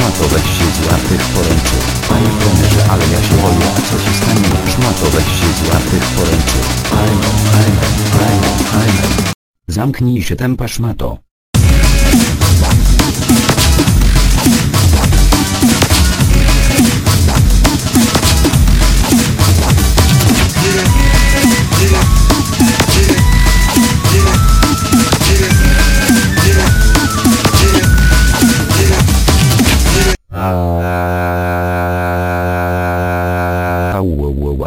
szmato weź się złap tych poręczy. Panie trenerze, ale ja się boję, co się stanie? Szmato weź się złap tych poręczy. Amen, amen, amen, amen. Zamknij się tempa szmato. wow.